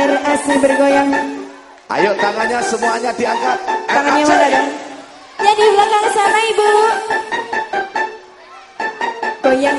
RAC bergoyang. Ayo tangannya semuanya diangkat. Tangannya mana dong? Ya di belakang sana ibu. Goyang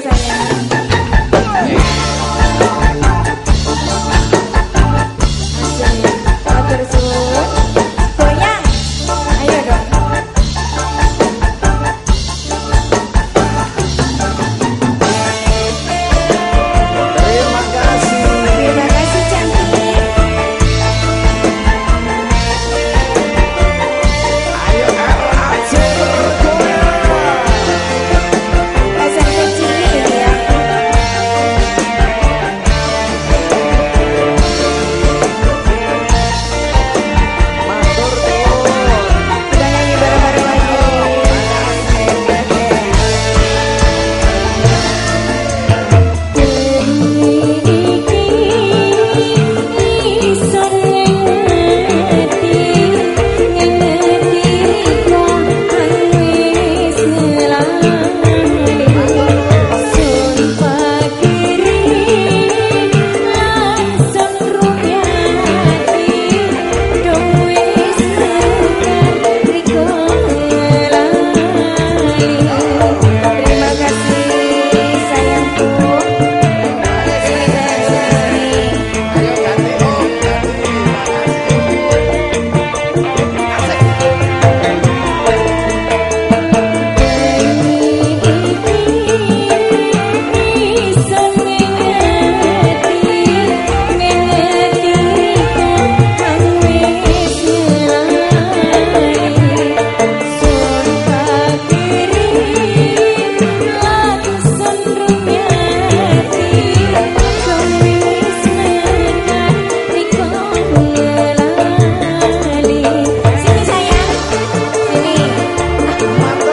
my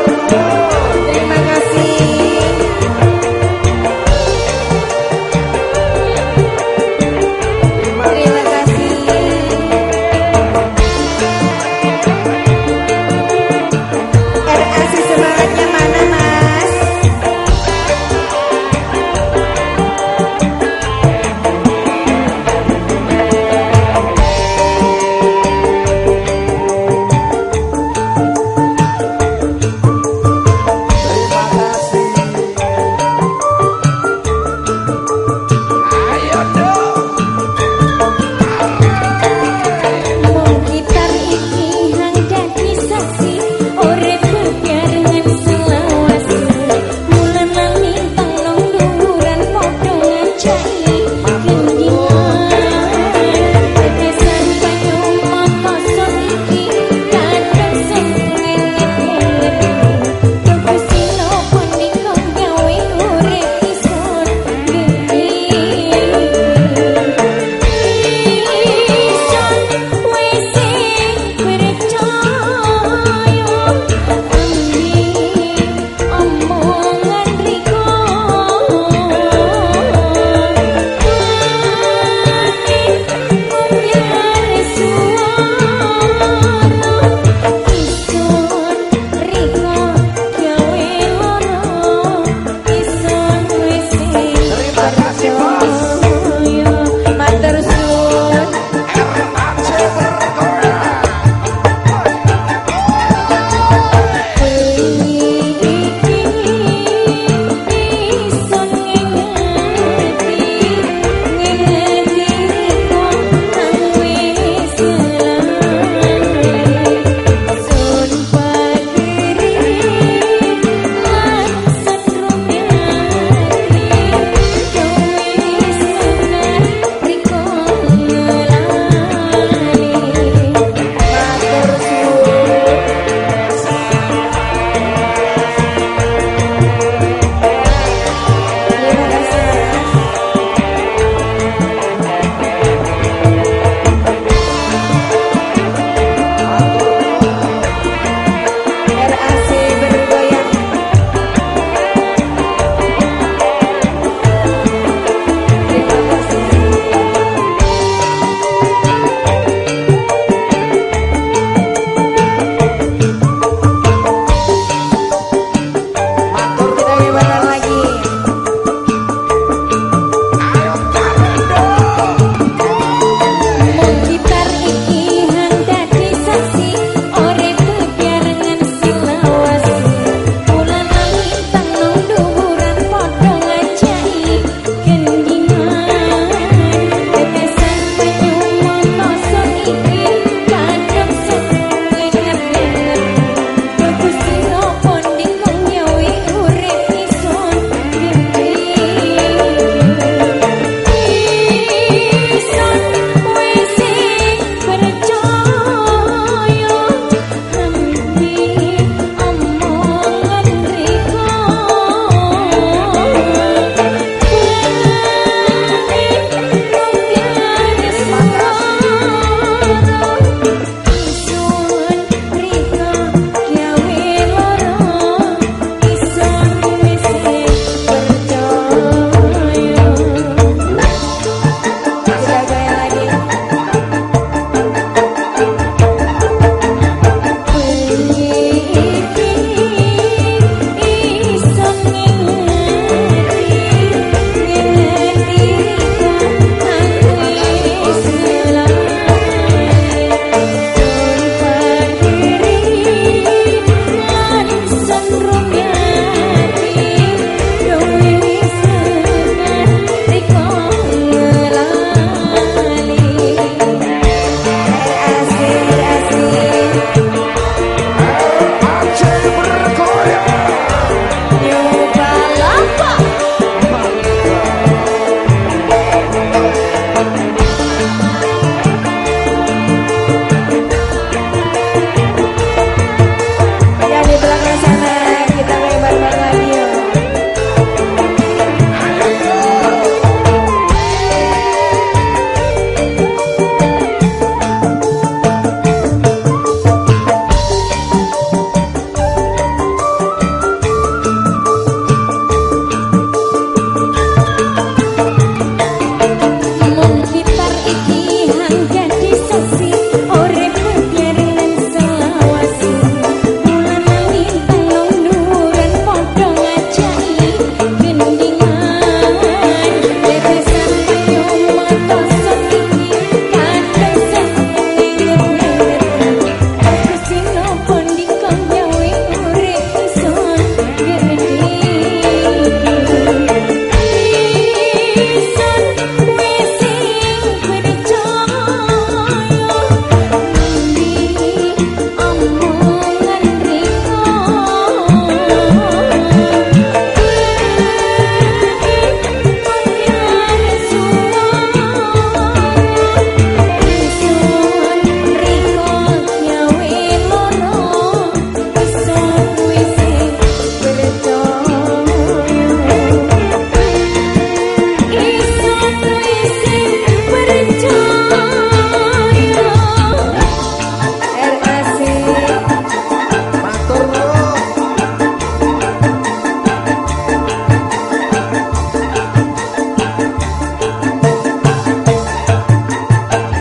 Thank you.